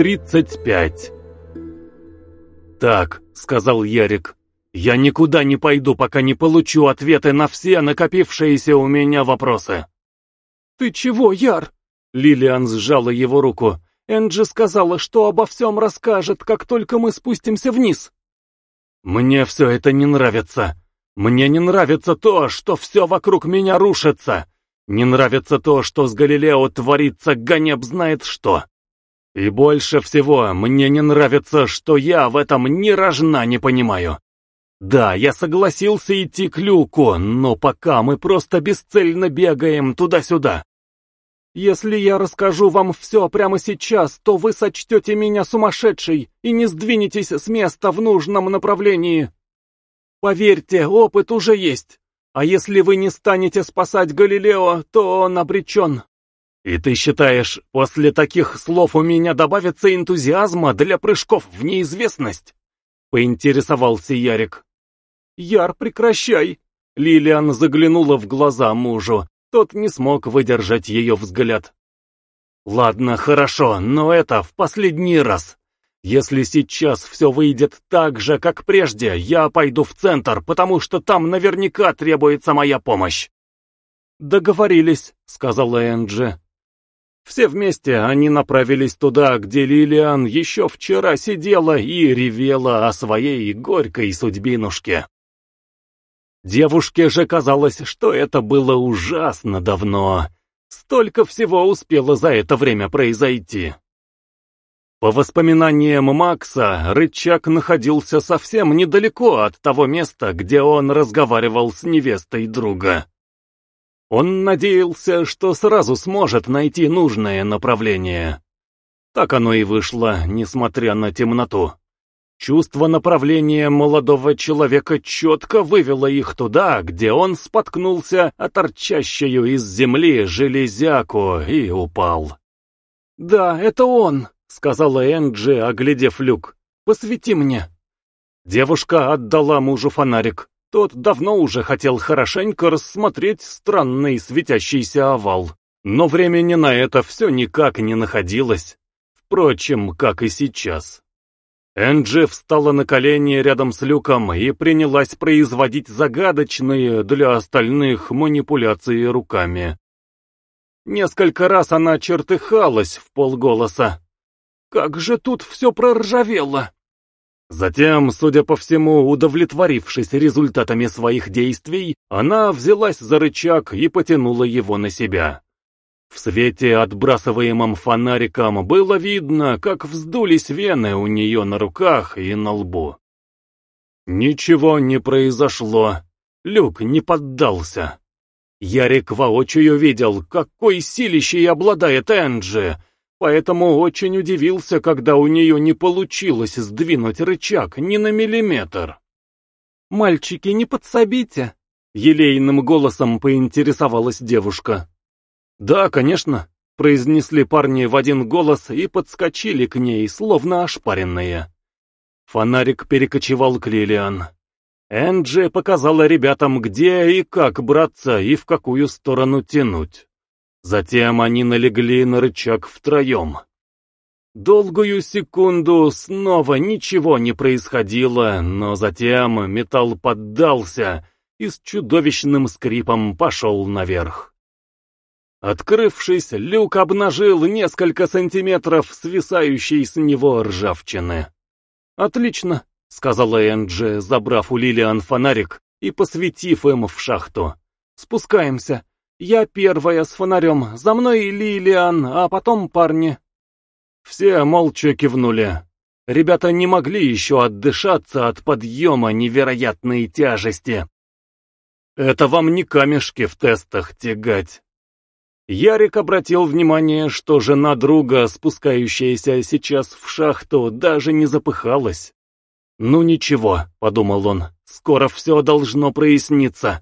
35 «Так», — сказал Ярик, — «я никуда не пойду, пока не получу ответы на все накопившиеся у меня вопросы». «Ты чего, Яр?» Лилиан сжала его руку. «Энджи сказала, что обо всем расскажет, как только мы спустимся вниз». «Мне все это не нравится. Мне не нравится то, что все вокруг меня рушится. Не нравится то, что с Галилео творится гонеб знает что. И больше всего мне не нравится, что я в этом ни рожна не понимаю. Да, я согласился идти к люку, но пока мы просто бесцельно бегаем туда-сюда. Если я расскажу вам все прямо сейчас, то вы сочтете меня сумасшедшей и не сдвинетесь с места в нужном направлении. Поверьте, опыт уже есть. А если вы не станете спасать Галилео, то он обречен. «И ты считаешь, после таких слов у меня добавится энтузиазма для прыжков в неизвестность?» — поинтересовался Ярик. «Яр, прекращай!» Лилиан заглянула в глаза мужу. Тот не смог выдержать ее взгляд. «Ладно, хорошо, но это в последний раз. Если сейчас все выйдет так же, как прежде, я пойду в центр, потому что там наверняка требуется моя помощь». «Договорились», — сказала Энджи. Все вместе они направились туда, где Лилиан еще вчера сидела и ревела о своей горькой судьбинушке. Девушке же казалось, что это было ужасно давно. Столько всего успело за это время произойти. По воспоминаниям Макса, рычаг находился совсем недалеко от того места, где он разговаривал с невестой друга. Он надеялся, что сразу сможет найти нужное направление. Так оно и вышло, несмотря на темноту. Чувство направления молодого человека четко вывело их туда, где он споткнулся о торчащую из земли железяку и упал. «Да, это он», — сказала Энджи, оглядев люк. «Посвети мне». Девушка отдала мужу фонарик. Тот давно уже хотел хорошенько рассмотреть странный светящийся овал. Но времени на это все никак не находилось. Впрочем, как и сейчас. Энджи встала на колени рядом с люком и принялась производить загадочные для остальных манипуляции руками. Несколько раз она чертыхалась в полголоса. «Как же тут все проржавело!» Затем, судя по всему, удовлетворившись результатами своих действий, она взялась за рычаг и потянула его на себя. В свете, отбрасываемом фонариком, было видно, как вздулись вены у нее на руках и на лбу. Ничего не произошло. Люк не поддался. Ярик воочию видел, какой силищей обладает Энджи, поэтому очень удивился, когда у нее не получилось сдвинуть рычаг ни на миллиметр. «Мальчики, не подсобите!» — елейным голосом поинтересовалась девушка. «Да, конечно», — произнесли парни в один голос и подскочили к ней, словно ошпаренные. Фонарик перекочевал к Лилиан. Энджи показала ребятам, где и как браться и в какую сторону тянуть. Затем они налегли на рычаг втроем. Долгую секунду снова ничего не происходило, но затем металл поддался и с чудовищным скрипом пошел наверх. Открывшись, люк обнажил несколько сантиметров свисающей с него ржавчины. «Отлично», — сказала Энджи, забрав у Лилиан фонарик и посветив им в шахту. «Спускаемся. Я первая с фонарем, за мной Лилиан, а потом парни. Все молча кивнули. Ребята не могли еще отдышаться от подъема невероятной тяжести. Это вам не камешки в тестах тягать. Ярик обратил внимание, что жена друга, спускающаяся сейчас в шахту, даже не запыхалась. «Ну ничего», — подумал он, — «скоро все должно проясниться».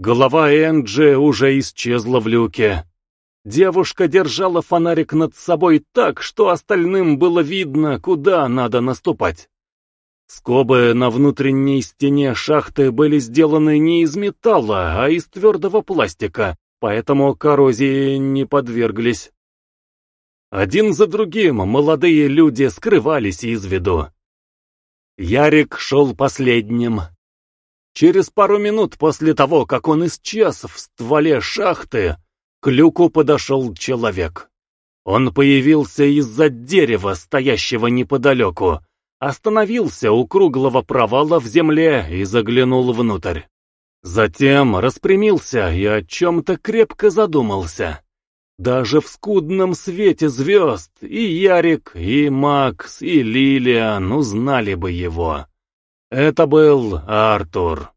Голова Энджи уже исчезла в люке. Девушка держала фонарик над собой так, что остальным было видно, куда надо наступать. Скобы на внутренней стене шахты были сделаны не из металла, а из твердого пластика, поэтому коррозии не подверглись. Один за другим молодые люди скрывались из виду. Ярик шел последним. Через пару минут после того, как он исчез в стволе шахты, к люку подошел человек. Он появился из-за дерева, стоящего неподалеку, остановился у круглого провала в земле и заглянул внутрь. Затем распрямился и о чем-то крепко задумался. Даже в скудном свете звезд и Ярик, и Макс, и Лилиан узнали бы его. Это был Артур.